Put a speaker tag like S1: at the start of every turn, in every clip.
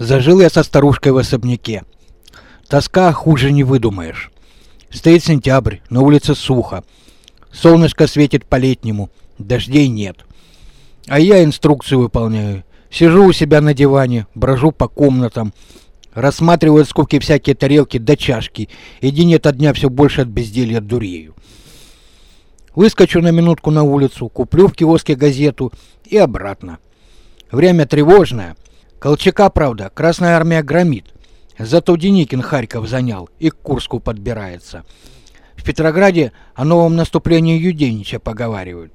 S1: Зажил я со старушкой в особняке. Тоска хуже не выдумаешь. Стоит сентябрь, на улице сухо. Солнышко светит по-летнему, дождей нет. А я инструкцию выполняю. Сижу у себя на диване, брожу по комнатам, рассматриваю скупки всякие тарелки да чашки, и день ото дня все больше от безделья дурею. Выскочу на минутку на улицу, куплю в киоске газету и обратно. Время тревожное — Колчака, правда, Красная Армия громит. Зато Деникин Харьков занял и к Курску подбирается. В Петрограде о новом наступлении Юденича поговаривают.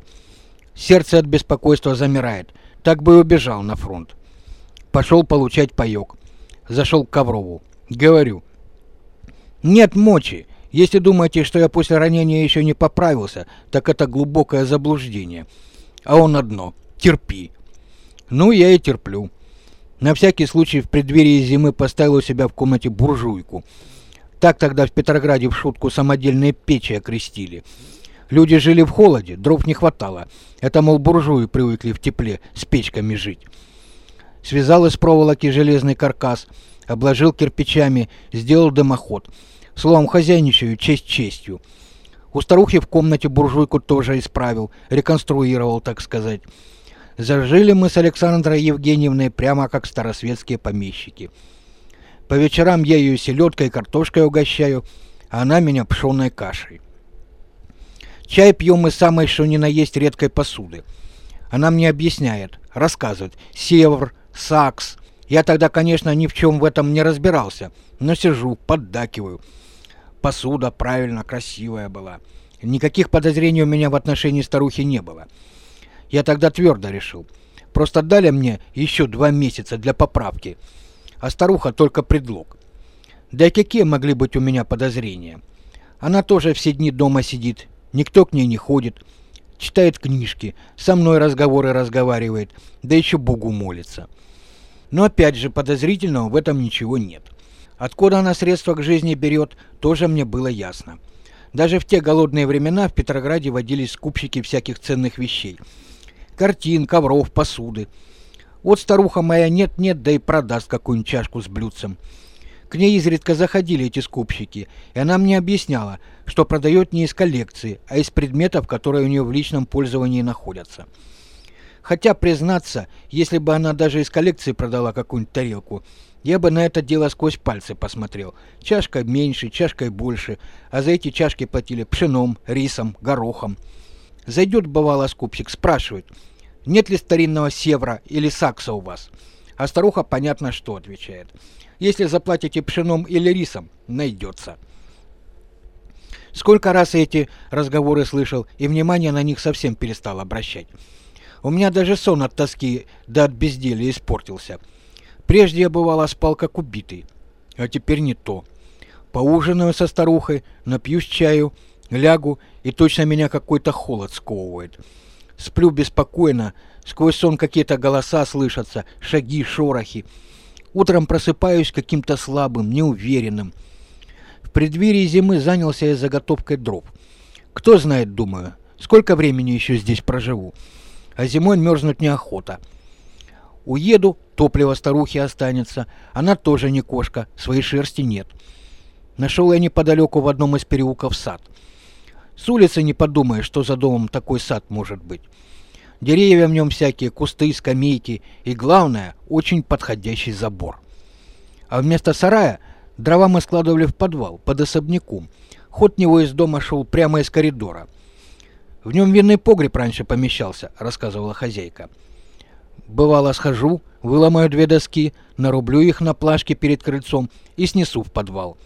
S1: Сердце от беспокойства замирает. Так бы и убежал на фронт. Пошел получать паёк. Зашел к Коврову. Говорю. Нет мочи. Если думаете, что я после ранения еще не поправился, так это глубокое заблуждение. А он одно. Терпи. Ну, я и терплю. На всякий случай в преддверии зимы поставил у себя в комнате буржуйку. Так тогда в Петрограде в шутку самодельные печи окрестили. Люди жили в холоде, дров не хватало. Это, мол, буржуи привыкли в тепле с печками жить. Связал из проволоки железный каркас, обложил кирпичами, сделал дымоход. Словом, хозяйничаю честь честью. У старухи в комнате буржуйку тоже исправил, реконструировал, так сказать. Зажили мы с Александрой Евгеньевной прямо как старосветские помещики. По вечерам я ее селедкой и картошкой угощаю, а она меня пшеной кашей. Чай пьем мы самой что ни на есть редкой посуды. Она мне объясняет, рассказывает. Севр, сакс. Я тогда, конечно, ни в чем в этом не разбирался, но сижу, поддакиваю. Посуда правильно, красивая была. Никаких подозрений у меня в отношении старухи не было. Я тогда твердо решил. Просто дали мне еще два месяца для поправки, а старуха только предлог. Да и какие могли быть у меня подозрения? Она тоже все дни дома сидит, никто к ней не ходит, читает книжки, со мной разговоры разговаривает, да еще Богу молится. Но опять же, подозрительного в этом ничего нет. Откуда она средства к жизни берет, тоже мне было ясно. Даже в те голодные времена в Петрограде водились скупщики всяких ценных вещей – картин, ковров, посуды. Вот старуха моя нет-нет, да и продаст какую-нибудь чашку с блюдцем. К ней изредка заходили эти скупщики, и она мне объясняла, что продает не из коллекции, а из предметов, которые у нее в личном пользовании находятся. Хотя, признаться, если бы она даже из коллекции продала какую-нибудь тарелку, я бы на это дело сквозь пальцы посмотрел. Чашка меньше, чашкой больше, а за эти чашки платили пшеном, рисом, горохом. Зайдет, бывало, скупщик, спрашивает, нет ли старинного севра или сакса у вас? А старуха понятно что отвечает. Если заплатите пшеном или рисом, найдется. Сколько раз эти разговоры слышал, и внимание на них совсем перестал обращать. У меня даже сон от тоски да от безделья испортился. Прежде я бывало спал как убитый, а теперь не то. Поужинаю со старухой, напьюсь чаю, лягу и точно меня какой-то холод сковывает. Сплю беспокойно, сквозь сон какие-то голоса слышатся, шаги, шорохи. Утром просыпаюсь каким-то слабым, неуверенным. В преддверии зимы занялся я заготовкой дров. Кто знает, думаю, сколько времени еще здесь проживу. А зимой мерзнуть неохота. Уеду, топливо старухи останется. Она тоже не кошка, своей шерсти нет. Нашел я неподалеку в одном из переулков сад — с улицы не подумаешь, что за домом такой сад может быть. Деревья в нем всякие, кусты, скамейки и, главное, очень подходящий забор. А вместо сарая дрова мы складывали в подвал, под особняком. Ход него из дома шел прямо из коридора. В нем винный погреб раньше помещался, рассказывала хозяйка. Бывало, схожу, выломаю две доски, нарублю их на плашке перед крыльцом и снесу в подвал.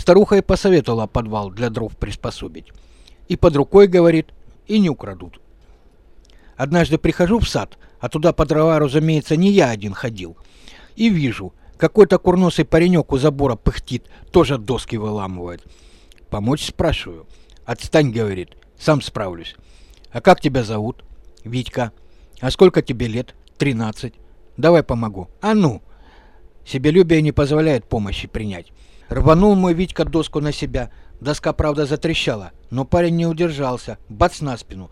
S1: Старуха и посоветовала подвал для дров приспособить. И под рукой, говорит, и не украдут. Однажды прихожу в сад, а туда по дрова, разумеется, не я один ходил. И вижу, какой-то курносый паренек у забора пыхтит, тоже доски выламывает. Помочь спрашиваю. Отстань, говорит, сам справлюсь. А как тебя зовут? Витька. А сколько тебе лет? Тринадцать. Давай помогу. А ну! Себелюбие не позволяет помощи принять. Рванул мой Витька доску на себя. Доска, правда, затрещала, но парень не удержался. Бац на спину.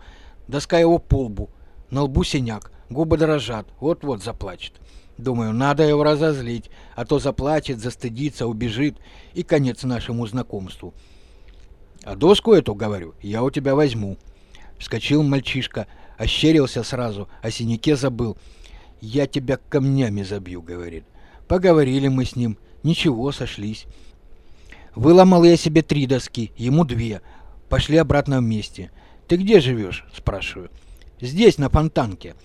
S1: Доска его по лбу. На лбу синяк. Губы дрожат. Вот-вот заплачет. Думаю, надо его разозлить, а то заплачет, застыдится, убежит, и конец нашему знакомству. А доску эту, говорю, я у тебя возьму. Вскочил мальчишка, ощерился сразу, о синяке забыл. Я тебя камнями забью, говорит. Поговорили мы с ним, ничего, сошлись. Выломал я себе три доски, ему две. Пошли обратно вместе. Ты где живешь? Спрашиваю. Здесь, на Фонтанке.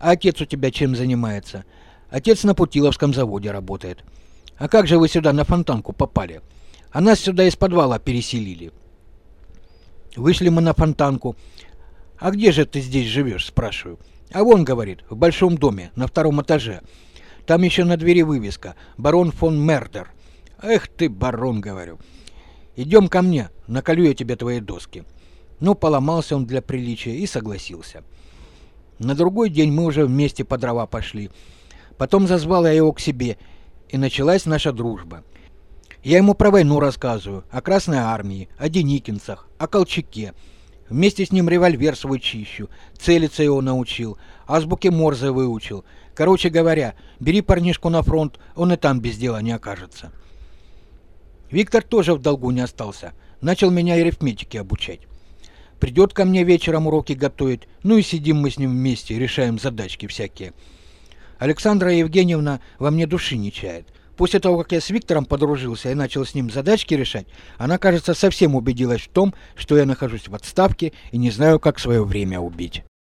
S1: А отец у тебя чем занимается? Отец на Путиловском заводе работает. А как же вы сюда на Фонтанку попали? А нас сюда из подвала переселили. Вышли мы на Фонтанку. А где же ты здесь живешь? Спрашиваю. А вон, говорит, в большом доме, на втором этаже. Там еще на двери вывеска. Барон фон Мердер. Эх ты, барон, говорю. Идем ко мне, наколю я тебе твои доски. Ну, поломался он для приличия и согласился. На другой день мы уже вместе по дрова пошли. Потом зазвал я его к себе, и началась наша дружба. Я ему про войну рассказываю, о Красной Армии, о Деникинцах, о Колчаке. Вместе с ним револьвер свой чищу, целиться его научил, азбуки Морзе выучил. Короче говоря, бери парнишку на фронт, он и там без дела не окажется. Виктор тоже в долгу не остался, начал меня арифметике обучать. Придет ко мне вечером уроки готовить, ну и сидим мы с ним вместе, решаем задачки всякие. Александра Евгеньевна во мне души не чает. После того, как я с Виктором подружился и начал с ним задачки решать, она, кажется, совсем убедилась в том, что я нахожусь в отставке и не знаю, как свое время убить.